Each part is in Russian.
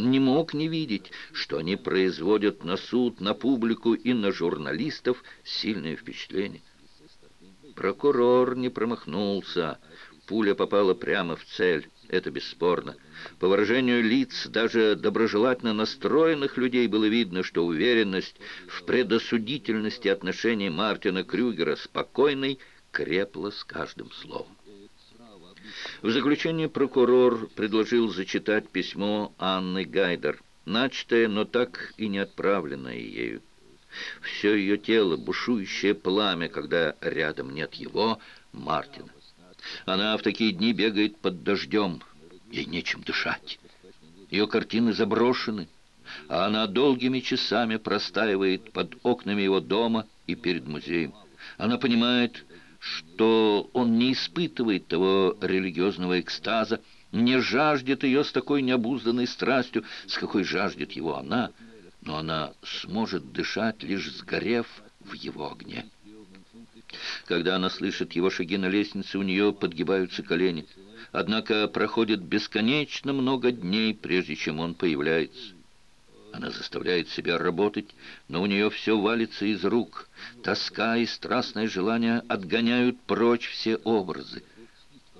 Он не мог не видеть, что они производят на суд, на публику и на журналистов сильное впечатление. Прокурор не промахнулся. Пуля попала прямо в цель. Это бесспорно. По выражению лиц даже доброжелательно настроенных людей было видно, что уверенность в предосудительности отношений Мартина Крюгера спокойной крепла с каждым словом. В заключение прокурор предложил зачитать письмо Анны Гайдер, начатое, но так и не отправленное ею. Все ее тело, бушующее пламя, когда рядом нет его, Мартина. Она в такие дни бегает под дождем, ей нечем дышать. Ее картины заброшены, а она долгими часами простаивает под окнами его дома и перед музеем. Она понимает, что он не испытывает того религиозного экстаза, не жаждет ее с такой необузданной страстью, с какой жаждет его она, но она сможет дышать, лишь сгорев в его огне. Когда она слышит его шаги на лестнице, у нее подгибаются колени. Однако проходит бесконечно много дней, прежде чем он появляется. Она заставляет себя работать, но у нее все валится из рук. Тоска и страстное желание отгоняют прочь все образы.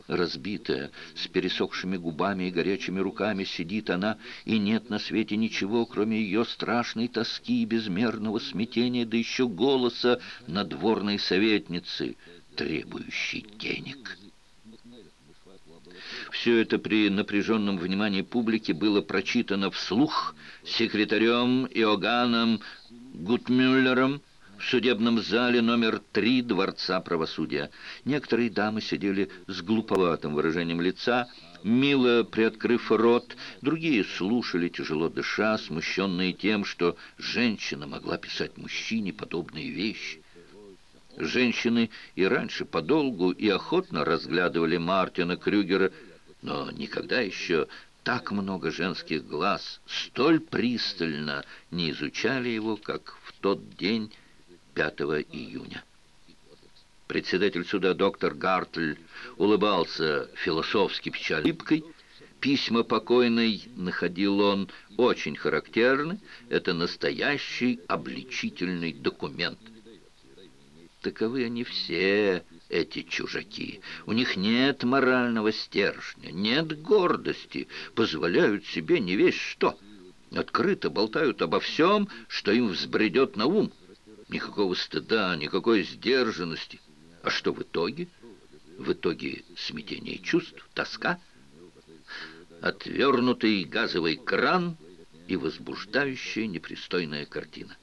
Разбитая, с пересохшими губами и горячими руками сидит она, и нет на свете ничего, кроме ее страшной тоски и безмерного смятения, да еще голоса надворной советницы, требующей денег». Все это при напряженном внимании публики было прочитано вслух секретарем Иоганном Гутмюллером в судебном зале номер три Дворца правосудия. Некоторые дамы сидели с глуповатым выражением лица, мило приоткрыв рот, другие слушали, тяжело дыша, смущенные тем, что женщина могла писать мужчине подобные вещи. Женщины и раньше подолгу и охотно разглядывали Мартина Крюгера, но никогда еще так много женских глаз столь пристально не изучали его, как в тот день 5 июня. Председатель суда доктор Гартль улыбался философски печалипкой. Письма покойной находил он очень характерны. Это настоящий обличительный документ. Таковы они все, эти чужаки. У них нет морального стержня, нет гордости, позволяют себе не весь что. Открыто болтают обо всем, что им взбредет на ум. Никакого стыда, никакой сдержанности. А что в итоге? В итоге смятение чувств, тоска, отвернутый газовый кран и возбуждающая непристойная картина.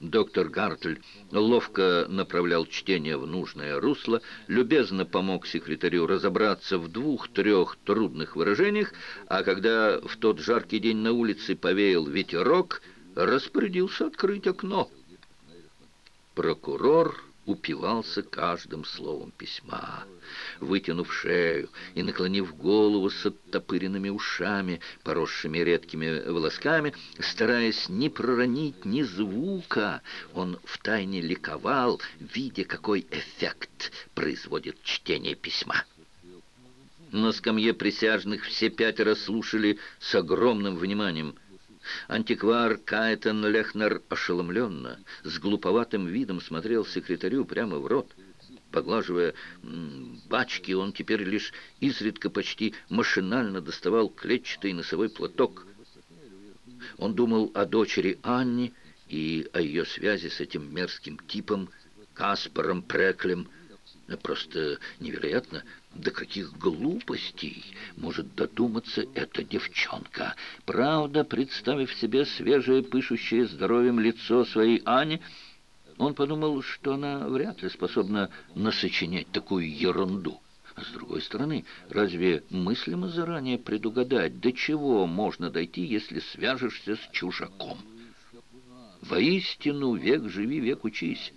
Доктор Гартль ловко направлял чтение в нужное русло, любезно помог секретарю разобраться в двух-трех трудных выражениях, а когда в тот жаркий день на улице повеял ветерок, распорядился открыть окно. Прокурор упивался каждым словом письма. Вытянув шею и наклонив голову с оттопыренными ушами, поросшими редкими волосками, стараясь не проронить ни звука, он втайне ликовал, видя, какой эффект производит чтение письма. На скамье присяжных все пятеро слушали с огромным вниманием – Антиквар Кайтон Лехнер ошеломленно, с глуповатым видом смотрел секретарю прямо в рот. Поглаживая бачки, он теперь лишь изредка почти машинально доставал клетчатый носовой платок. Он думал о дочери Анне и о ее связи с этим мерзким типом Каспаром Преклем, Просто невероятно, до каких глупостей может додуматься эта девчонка. Правда, представив себе свежее, пышущее здоровьем лицо своей Ани, он подумал, что она вряд ли способна насочинять такую ерунду. А с другой стороны, разве мыслимо заранее предугадать, до чего можно дойти, если свяжешься с чужаком? Воистину, век живи, век учись.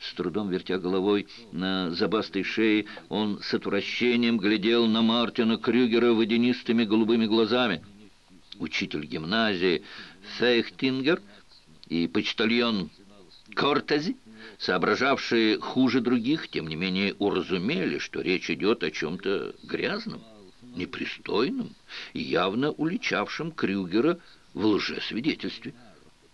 С трудом вертя головой на забастой шее, он с отвращением глядел на Мартина Крюгера водянистыми голубыми глазами. Учитель гимназии Фейхтингер и почтальон Кортези, соображавшие хуже других, тем не менее уразумели, что речь идет о чем-то грязном. непристойным, явно уличавшим Крюгера в лжесвидетельстве.